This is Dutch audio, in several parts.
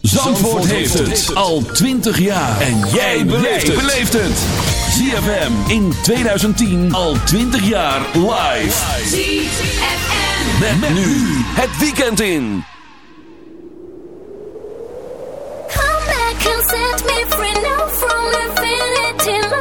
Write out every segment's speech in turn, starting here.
Zandvoort, heeft het al 20 jaar. En jij beleeft het. ZFM in 2010 al 20 jaar live. ZFM. Met, met nu het weekend in. Come back and set me free now from infinity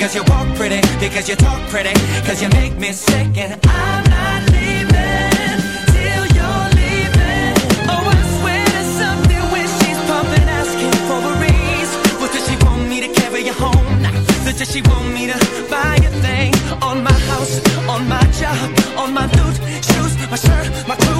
Because you walk pretty, because you talk pretty, because you make me sick and I'm not leaving till you're leaving. Oh, I swear to something when she's pumping, asking for a raise. What does she want me to carry you home? Does she want me to buy a thing on my house, on my job, on my boots, shoes, my shirt, my clothes?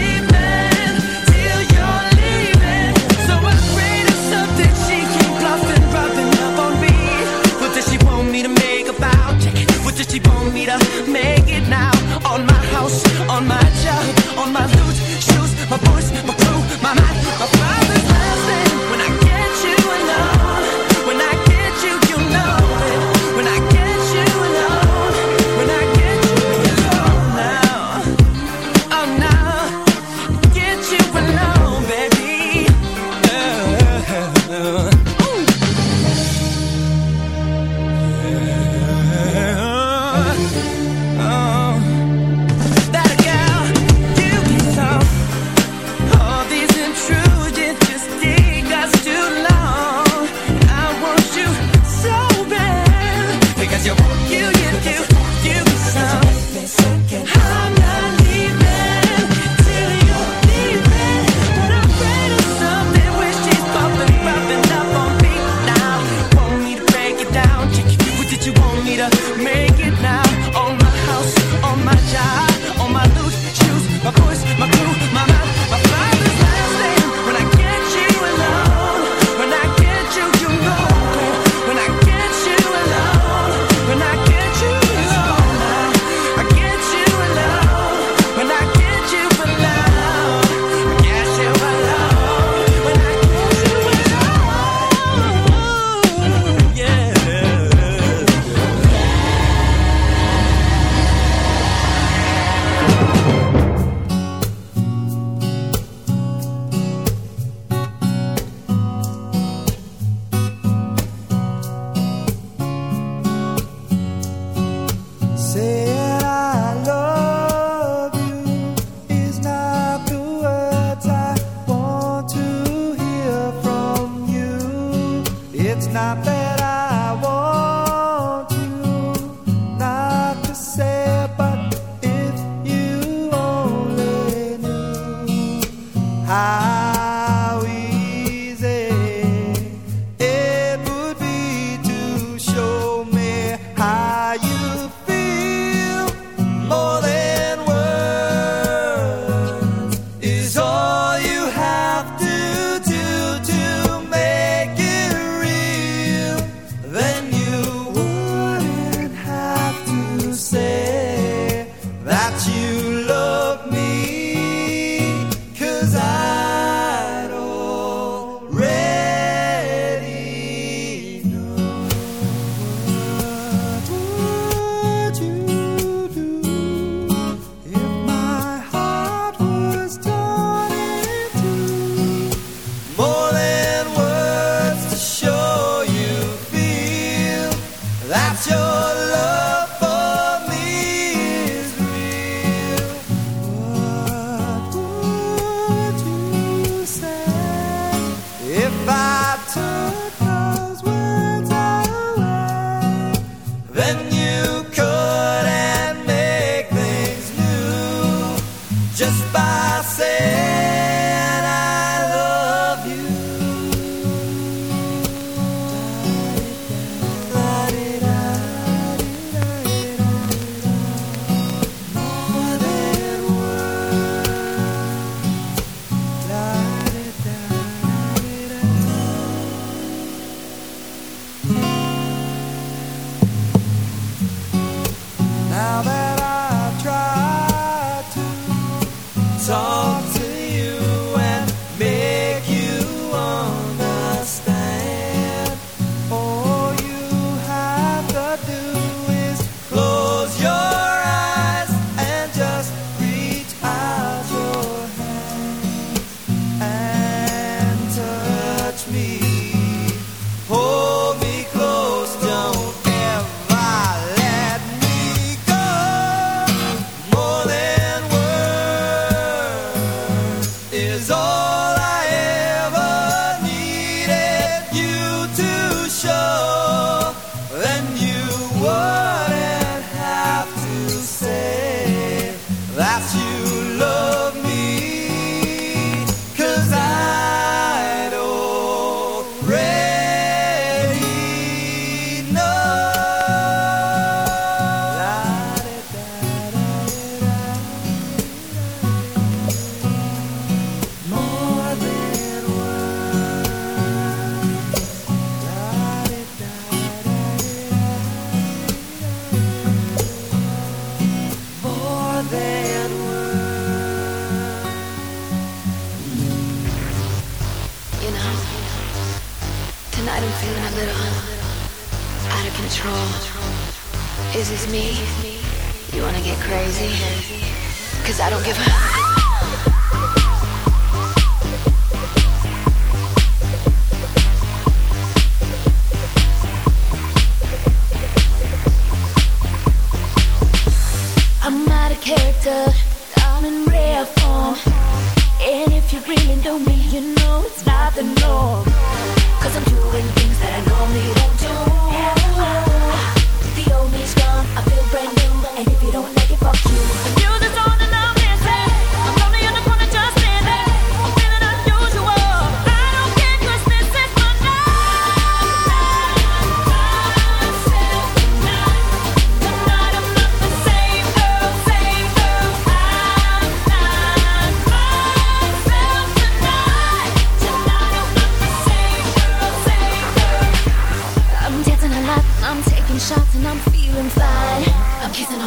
She want me to make it now? On my house, on my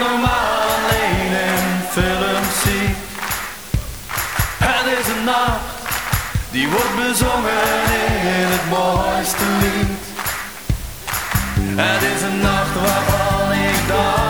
Normaal alleen in films zie. Het is een nacht die wordt bezongen in het mooiste lied. Het is een nacht waarvan ik dacht.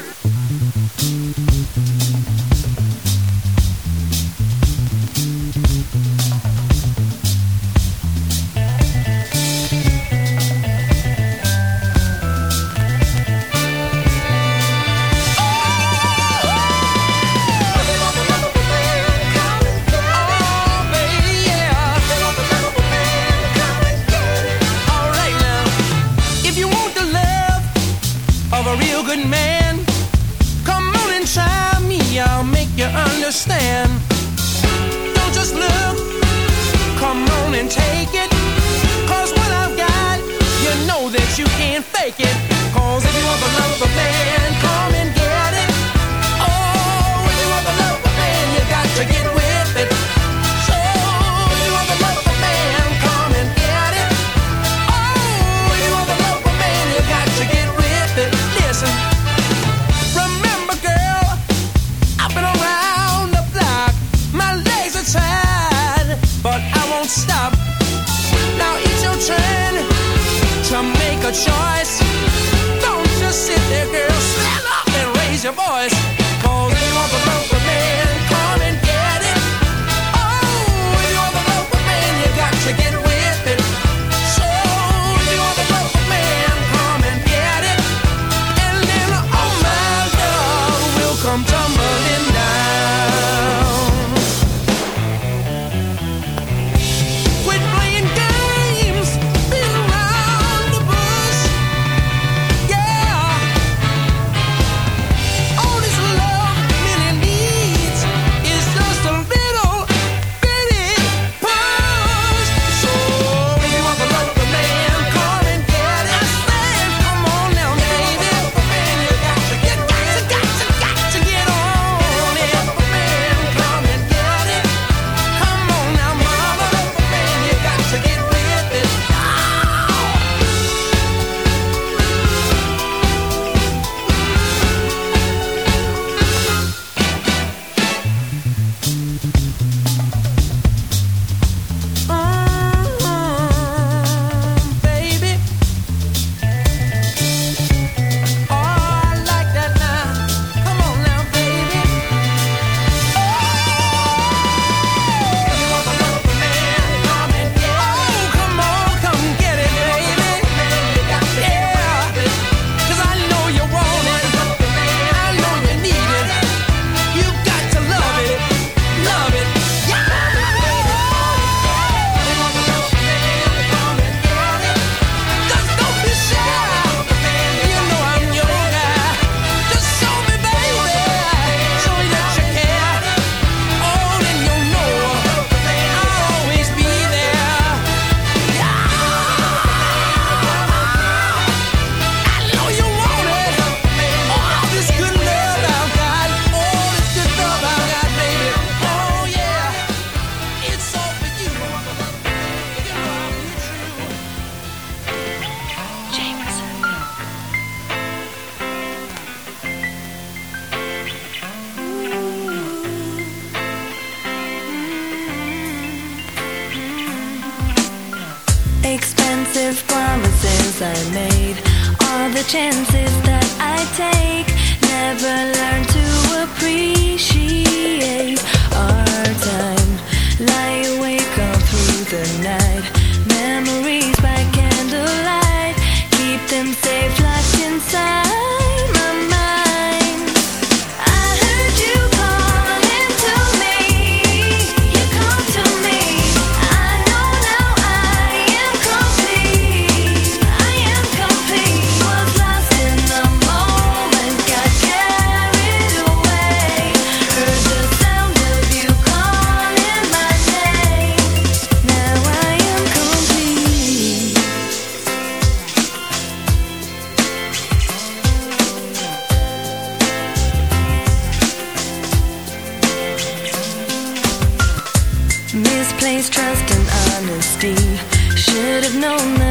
know that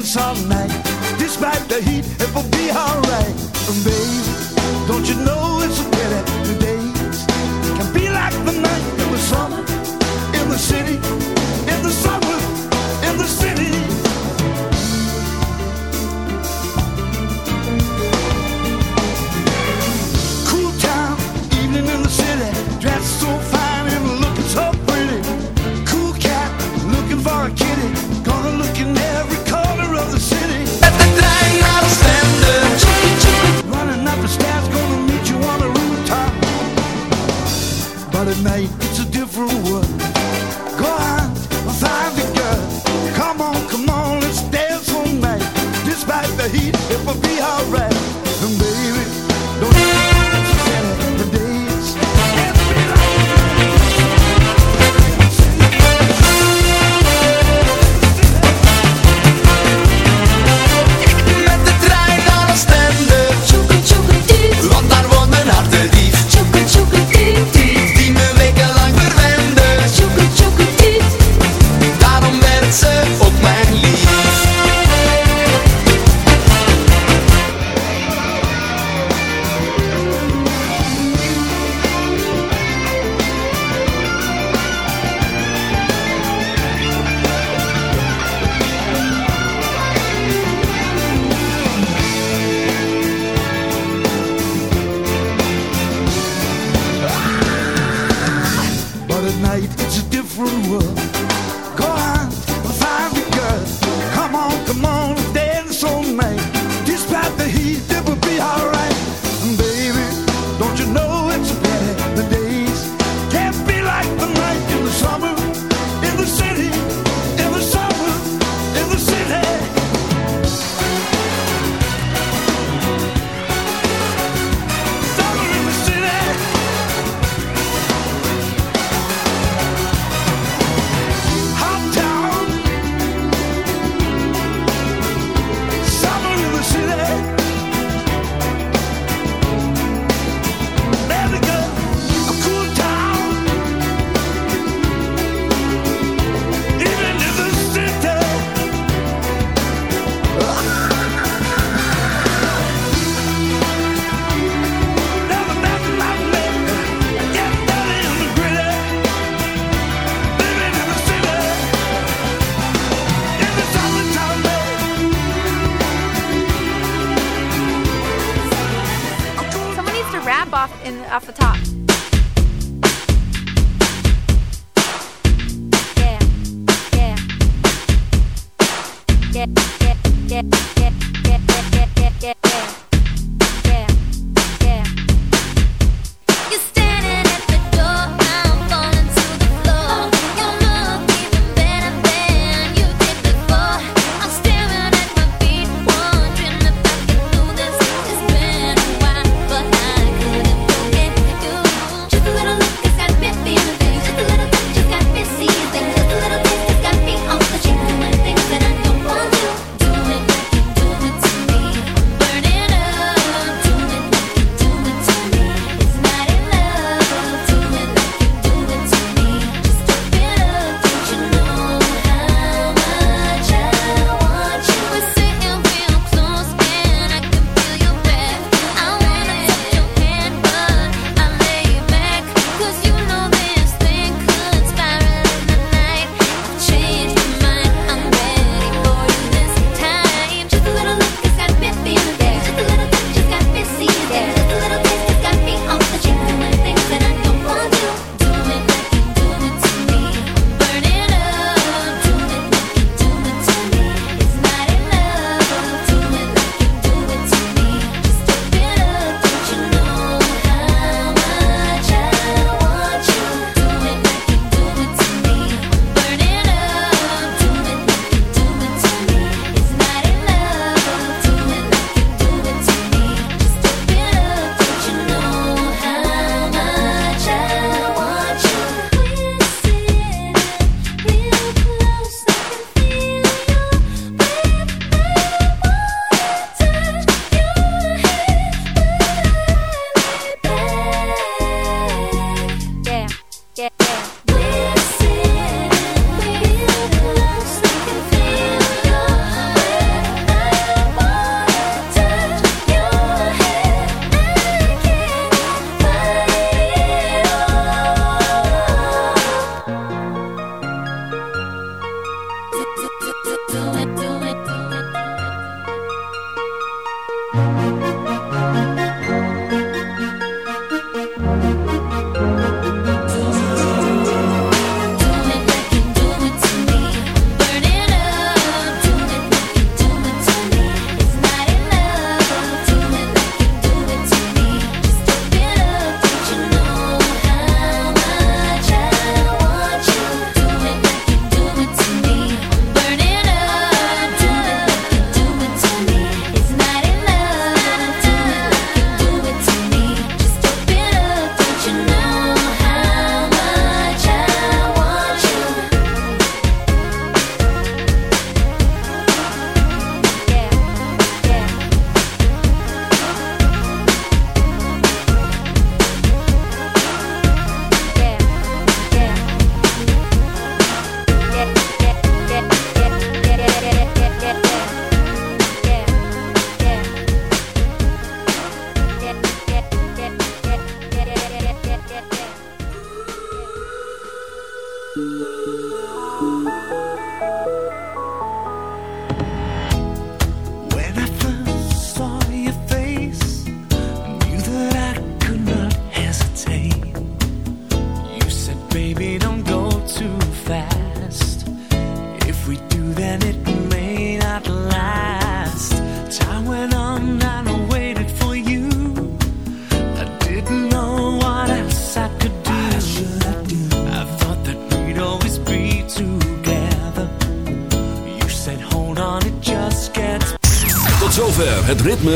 dance all night.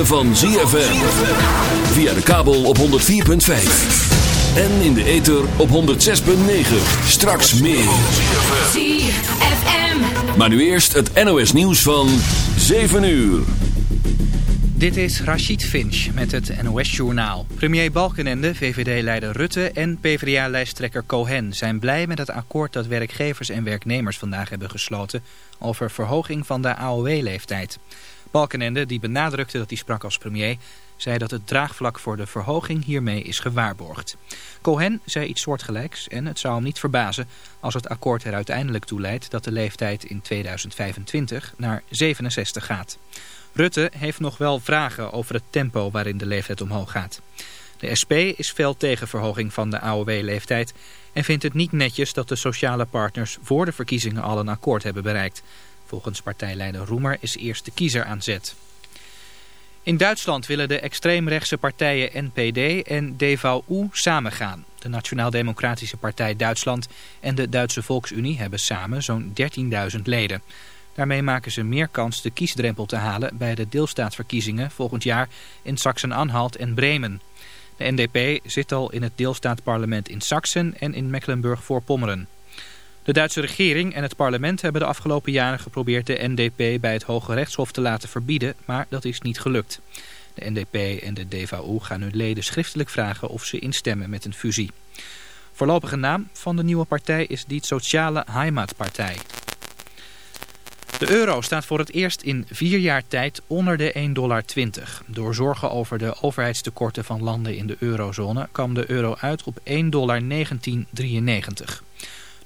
van ZFM. Via de kabel op 104.5. En in de ether op 106.9. Straks meer. ZFM. Maar nu eerst het NOS nieuws van 7 uur. Dit is Rachid Finch met het NOS-journaal. Premier Balkenende, VVD-leider Rutte en PvdA-lijsttrekker Cohen... zijn blij met het akkoord dat werkgevers en werknemers vandaag hebben gesloten... over verhoging van de AOW-leeftijd. Balkenende, die benadrukte dat hij sprak als premier, zei dat het draagvlak voor de verhoging hiermee is gewaarborgd. Cohen zei iets soortgelijks en het zou hem niet verbazen als het akkoord er uiteindelijk toe leidt dat de leeftijd in 2025 naar 67 gaat. Rutte heeft nog wel vragen over het tempo waarin de leeftijd omhoog gaat. De SP is fel tegen verhoging van de AOW-leeftijd en vindt het niet netjes dat de sociale partners voor de verkiezingen al een akkoord hebben bereikt. Volgens partijleider Roemer is eerst de kiezer aan zet. In Duitsland willen de extreemrechtse partijen NPD en DVU samengaan. De Nationaal-Democratische Partij Duitsland en de Duitse Volksunie hebben samen zo'n 13.000 leden. Daarmee maken ze meer kans de kiesdrempel te halen bij de deelstaatsverkiezingen volgend jaar in Sachsen-Anhalt en Bremen. De NDP zit al in het deelstaatparlement in Sachsen en in Mecklenburg-Voorpommeren. De Duitse regering en het parlement hebben de afgelopen jaren geprobeerd de NDP bij het Hoge Rechtshof te laten verbieden, maar dat is niet gelukt. De NDP en de DVU gaan hun leden schriftelijk vragen of ze instemmen met een fusie. Voorlopige naam van de nieuwe partij is Die Sociale Heimatpartij. De euro staat voor het eerst in vier jaar tijd onder de 1,20 dollar. Door zorgen over de overheidstekorten van landen in de eurozone kwam de euro uit op 1,1993 dollar.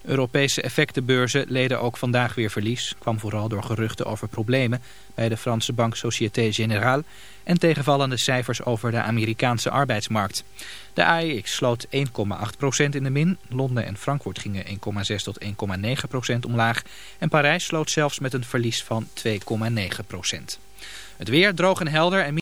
Europese effectenbeurzen leden ook vandaag weer verlies. Kwam vooral door geruchten over problemen bij de Franse bank Société Générale en tegenvallende cijfers over de Amerikaanse arbeidsmarkt. De AEX sloot 1,8% in de min. Londen en Frankfurt gingen 1,6 tot 1,9% omlaag. En Parijs sloot zelfs met een verlies van 2,9%. Het weer droog en helder en